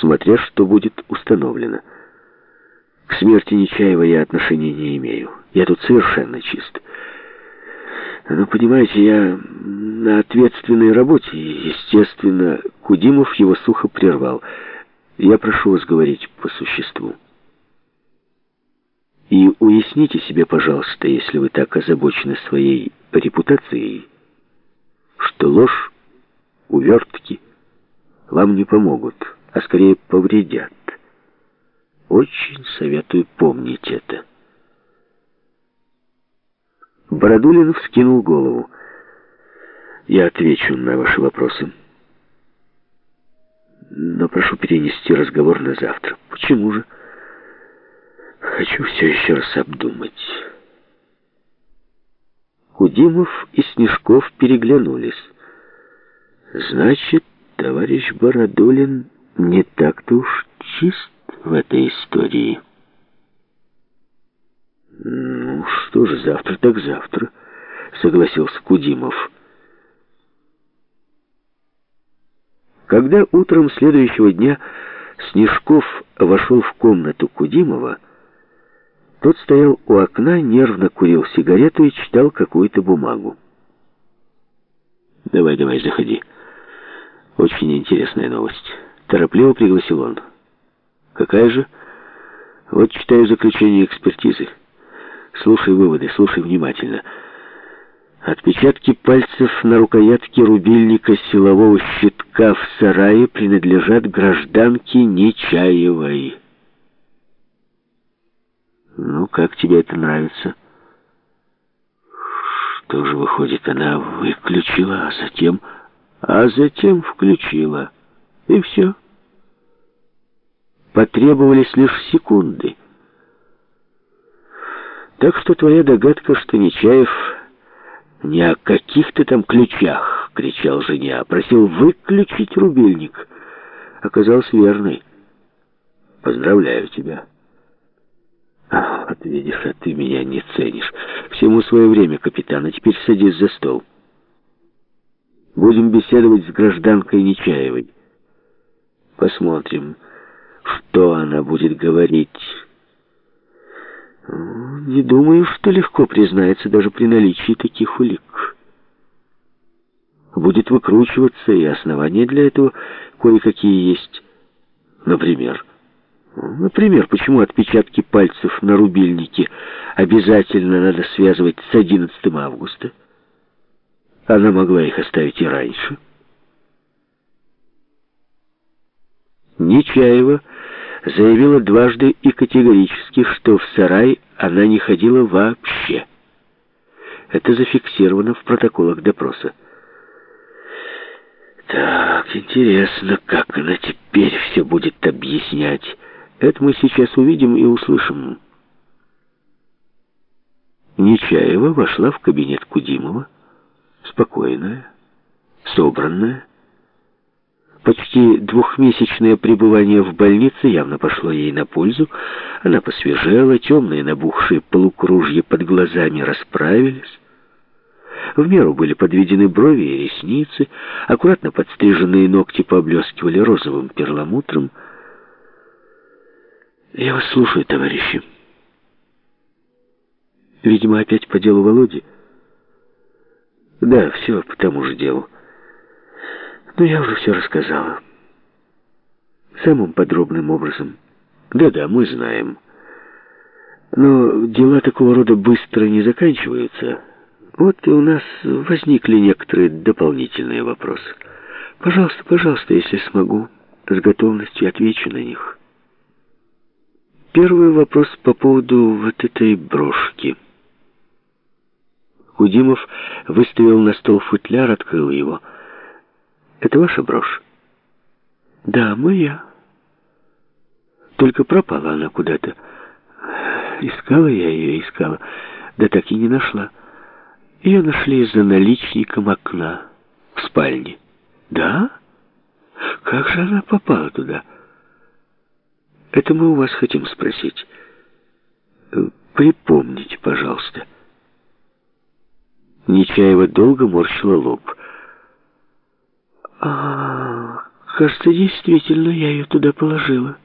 смотря что будет установлено. К смерти Нечаева я отношения не имею. Я тут совершенно чист. Но, понимаете, я на ответственной работе, и, естественно, Кудимов его сухо прервал. Я прошу вас говорить по существу. И уясните себе, пожалуйста, если вы так озабочены своей репутацией, что ложь, увертки вам не помогут, а скорее повредят. Очень советую помнить это. Бородулин вскинул голову. Я отвечу на ваши вопросы. Но прошу перенести разговор на завтра. Почему же? Хочу все еще раз обдумать. Кудимов и Снежков переглянулись. Значит, товарищ Бородулин не так-то уж чист в этой истории. «Ну что же, завтра так завтра», — согласился Кудимов. Когда утром следующего дня Снежков вошел в комнату Кудимова, тот стоял у окна, нервно курил сигарету и читал какую-то бумагу. «Давай, давай, заходи. Очень интересная новость». Торопливо пригласил он. «Какая же?» «Вот читаю заключение экспертизы». Слушай выводы, слушай внимательно. Отпечатки пальцев на рукоятке рубильника силового щитка в сарае принадлежат гражданке Нечаевой. Ну, как тебе это нравится? Что же выходит, она выключила, а затем... А затем включила. И все. Потребовались лишь секунды. Так что твоя догадка, что Нечаев не о каких-то там ключах кричал жене, а просил выключить рубильник, оказалась верной. Поздравляю тебя. Вот видишь, а ты меня не ценишь. Всему свое время, капитан, а теперь садись за стол. Будем беседовать с гражданкой Нечаевой. Посмотрим, что она будет говорить. Не думаю, что легко признается даже при наличии таких улик. Будет выкручиваться, и основания для этого кое-какие есть. Например... Например, почему отпечатки пальцев на рубильнике обязательно надо связывать с 11 августа? Она могла их оставить и раньше. Нечаева заявила дважды и категорически, что в сарай она не ходила вообще. Это зафиксировано в протоколах допроса. Так, интересно, как она теперь все будет объяснять. Это мы сейчас увидим и услышим. Нечаева вошла в кабинет Кудимова, спокойная, собранная, Почти двухмесячное пребывание в больнице явно пошло ей на пользу. Она посвежела, темные набухшие полукружья под глазами расправились. В меру были подведены брови и ресницы, аккуратно подстриженные ногти поблескивали розовым перламутром. «Я вас слушаю, товарищи». «Видимо, опять по делу Володи?» «Да, все по тому же делу». Но я уже все рассказала. Самым подробным образом. Да-да, мы знаем. Но дела такого рода быстро не заканчиваются. Вот и у нас возникли некоторые дополнительные вопросы. Пожалуйста, пожалуйста, если смогу, с готовностью отвечу на них. Первый вопрос по поводу вот этой брошки. Кудимов выставил на стол футляр, открыл его — это ваша брошь? Да, моя. Только пропала она куда-то. Искала я ее, искала, да так и не нашла. Ее нашли за наличником окна в спальне. Да? Как же она попала туда? Это мы у вас хотим спросить. Припомните, пожалуйста. Нечаева долго морщила лоб. А, Кажется, действительно, я ее туда положила.